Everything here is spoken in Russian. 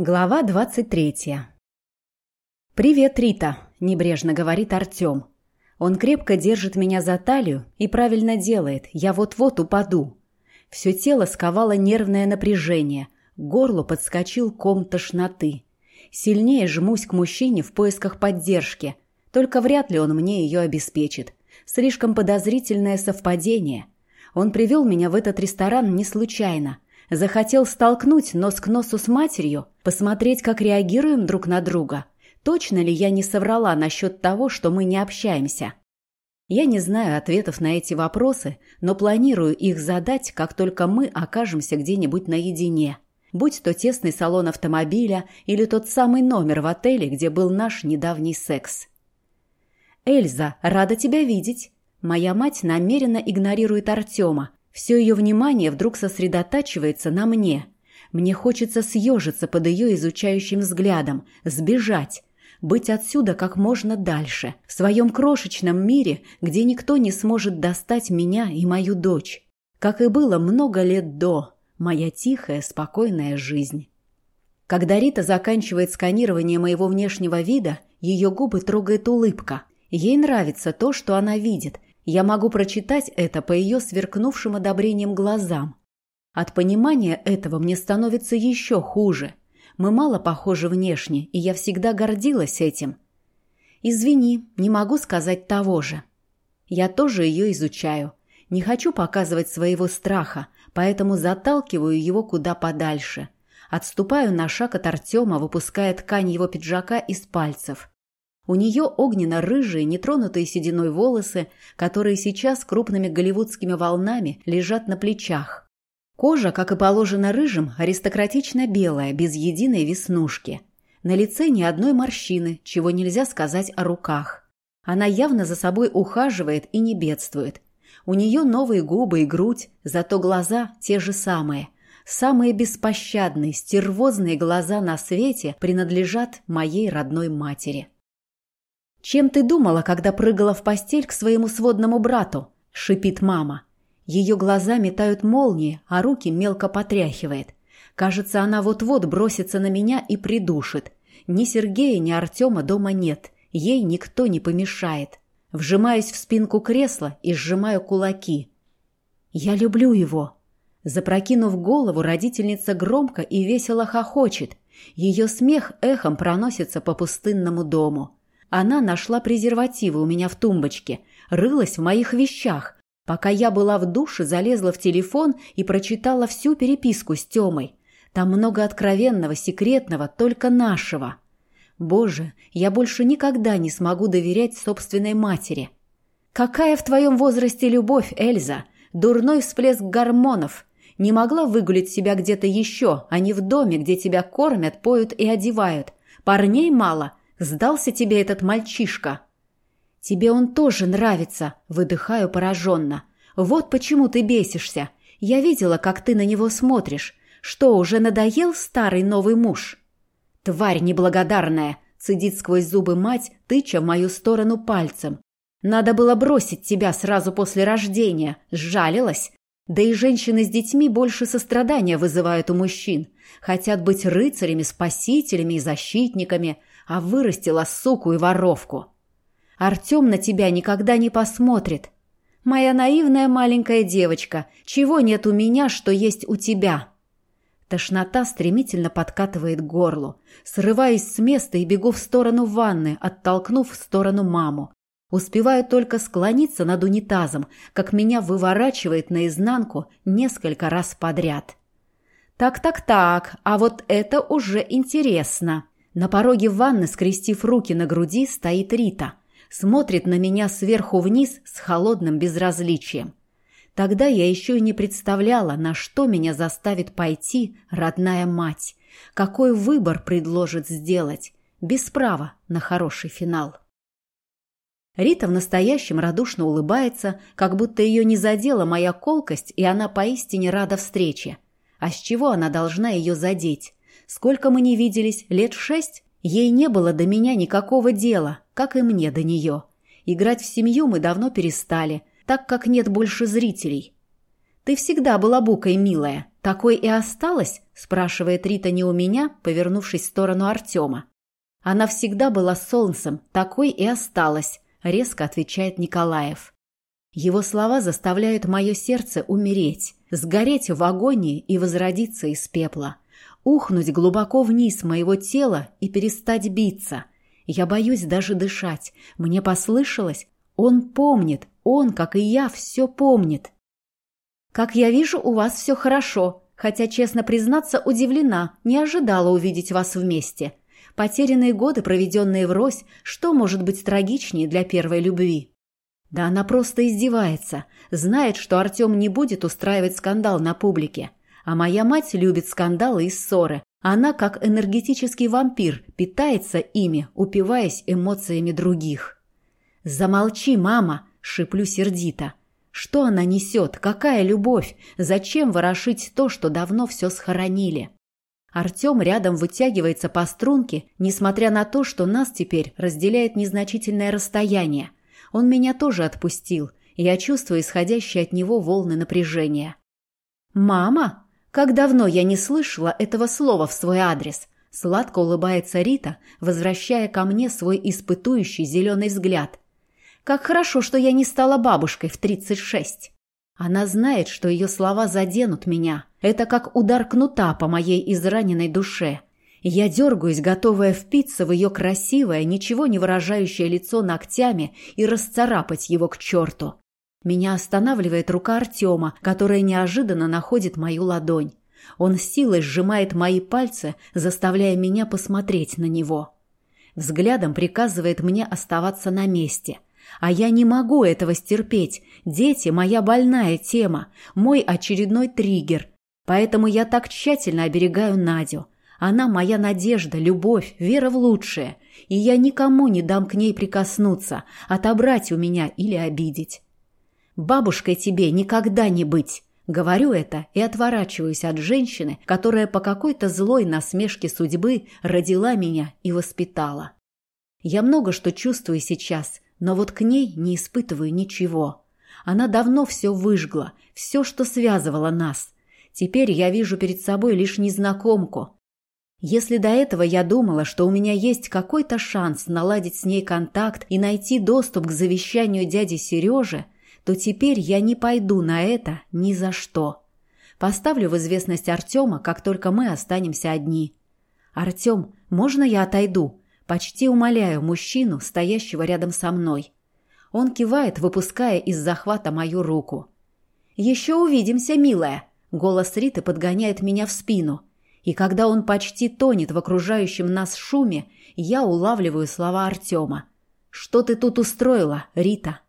Глава двадцать третья. «Привет, Рита», – небрежно говорит Артем. Он крепко держит меня за талию и правильно делает, я вот-вот упаду. Все тело сковало нервное напряжение, к горлу подскочил ком тошноты. Сильнее жмусь к мужчине в поисках поддержки, только вряд ли он мне ее обеспечит. Слишком подозрительное совпадение. Он привел меня в этот ресторан не случайно – Захотел столкнуть нос к носу с матерью, посмотреть, как реагируем друг на друга. Точно ли я не соврала насчет того, что мы не общаемся? Я не знаю ответов на эти вопросы, но планирую их задать, как только мы окажемся где-нибудь наедине. Будь то тесный салон автомобиля или тот самый номер в отеле, где был наш недавний секс. «Эльза, рада тебя видеть!» Моя мать намеренно игнорирует Артема, все ее внимание вдруг сосредотачивается на мне. Мне хочется съежиться под ее изучающим взглядом, сбежать, быть отсюда как можно дальше, в своем крошечном мире, где никто не сможет достать меня и мою дочь. Как и было много лет до, моя тихая, спокойная жизнь. Когда Рита заканчивает сканирование моего внешнего вида, ее губы трогает улыбка. Ей нравится то, что она видит, я могу прочитать это по ее сверкнувшим одобрением глазам. От понимания этого мне становится еще хуже. Мы мало похожи внешне, и я всегда гордилась этим. Извини, не могу сказать того же. Я тоже ее изучаю. Не хочу показывать своего страха, поэтому заталкиваю его куда подальше. Отступаю на шаг от Артема, выпуская ткань его пиджака из пальцев. У нее огненно-рыжие, нетронутые сединой волосы, которые сейчас крупными голливудскими волнами лежат на плечах. Кожа, как и положено рыжим, аристократично белая, без единой веснушки. На лице ни одной морщины, чего нельзя сказать о руках. Она явно за собой ухаживает и не бедствует. У нее новые губы и грудь, зато глаза те же самые. Самые беспощадные, стервозные глаза на свете принадлежат моей родной матери. «Чем ты думала, когда прыгала в постель к своему сводному брату?» – шипит мама. Ее глаза метают молнии, а руки мелко потряхивает. Кажется, она вот-вот бросится на меня и придушит. Ни Сергея, ни Артема дома нет. Ей никто не помешает. Вжимаюсь в спинку кресла и сжимаю кулаки. «Я люблю его». Запрокинув голову, родительница громко и весело хохочет. Ее смех эхом проносится по пустынному дому. Она нашла презервативы у меня в тумбочке, рылась в моих вещах. Пока я была в душе, залезла в телефон и прочитала всю переписку с Тёмой. Там много откровенного, секретного, только нашего. Боже, я больше никогда не смогу доверять собственной матери. Какая в твоем возрасте любовь, Эльза? Дурной всплеск гормонов. Не могла выгулить себя где-то еще, а не в доме, где тебя кормят, поют и одевают. Парней мало, Сдался тебе этот мальчишка?» «Тебе он тоже нравится», — выдыхаю пораженно. «Вот почему ты бесишься. Я видела, как ты на него смотришь. Что, уже надоел старый новый муж?» «Тварь неблагодарная!» — цедит сквозь зубы мать, тыча в мою сторону пальцем. «Надо было бросить тебя сразу после рождения. Сжалилась. Да и женщины с детьми больше сострадания вызывают у мужчин. Хотят быть рыцарями, спасителями и защитниками а вырастила суку и воровку. Артем на тебя никогда не посмотрит. Моя наивная маленькая девочка, чего нет у меня, что есть у тебя?» Тошнота стремительно подкатывает к горлу. Срываюсь с места и бегу в сторону ванны, оттолкнув в сторону маму. Успеваю только склониться над унитазом, как меня выворачивает наизнанку несколько раз подряд. «Так-так-так, а вот это уже интересно!» На пороге ванны, скрестив руки на груди, стоит Рита. Смотрит на меня сверху вниз с холодным безразличием. Тогда я еще и не представляла, на что меня заставит пойти родная мать. Какой выбор предложит сделать. Без права на хороший финал. Рита в настоящем радушно улыбается, как будто ее не задела моя колкость, и она поистине рада встрече. А с чего она должна ее задеть? Сколько мы не виделись? Лет шесть? Ей не было до меня никакого дела, как и мне до нее. Играть в семью мы давно перестали, так как нет больше зрителей. Ты всегда была букой, милая. «Такой и осталась?» – спрашивает Рита не у меня, повернувшись в сторону Артема. «Она всегда была солнцем, такой и осталась», – резко отвечает Николаев. Его слова заставляют мое сердце умереть, сгореть в агонии и возродиться из пепла, ухнуть глубоко вниз моего тела и перестать биться. Я боюсь даже дышать. Мне послышалось, он помнит, он, как и я, все помнит. «Как я вижу, у вас все хорошо, хотя, честно признаться, удивлена, не ожидала увидеть вас вместе. Потерянные годы, проведенные врозь, что может быть трагичнее для первой любви?» Да она просто издевается, знает, что Артем не будет устраивать скандал на публике. А моя мать любит скандалы и ссоры. Она, как энергетический вампир, питается ими, упиваясь эмоциями других. «Замолчи, мама!» – шиплю сердито. Что она несет? Какая любовь? Зачем ворошить то, что давно все схоронили? Артем рядом вытягивается по струнке, несмотря на то, что нас теперь разделяет незначительное расстояние. Он меня тоже отпустил, и я чувствую исходящие от него волны напряжения. «Мама? Как давно я не слышала этого слова в свой адрес?» Сладко улыбается Рита, возвращая ко мне свой испытующий зеленый взгляд. «Как хорошо, что я не стала бабушкой в тридцать шесть!» Она знает, что ее слова заденут меня. Это как удар кнута по моей израненной душе. Я дергаюсь, готовая впиться в ее красивое, ничего не выражающее лицо ногтями и расцарапать его к черту. Меня останавливает рука Артема, которая неожиданно находит мою ладонь. Он силой сжимает мои пальцы, заставляя меня посмотреть на него. Взглядом приказывает мне оставаться на месте. А я не могу этого стерпеть. Дети – моя больная тема, мой очередной триггер. Поэтому я так тщательно оберегаю Надю – она моя надежда, любовь, вера в лучшее, и я никому не дам к ней прикоснуться, отобрать у меня или обидеть. Бабушкой тебе никогда не быть. Говорю это и отворачиваюсь от женщины, которая по какой-то злой насмешке судьбы родила меня и воспитала. Я много что чувствую сейчас, но вот к ней не испытываю ничего. Она давно все выжгла, все, что связывало нас. Теперь я вижу перед собой лишь незнакомку, если до этого я думала, что у меня есть какой-то шанс наладить с ней контакт и найти доступ к завещанию дяди Сережи, то теперь я не пойду на это ни за что. Поставлю в известность Артема, как только мы останемся одни. «Артем, можно я отойду?» Почти умоляю мужчину, стоящего рядом со мной. Он кивает, выпуская из захвата мою руку. «Еще увидимся, милая!» Голос Риты подгоняет меня в спину – и когда он почти тонет в окружающем нас шуме, я улавливаю слова Артема. «Что ты тут устроила, Рита?»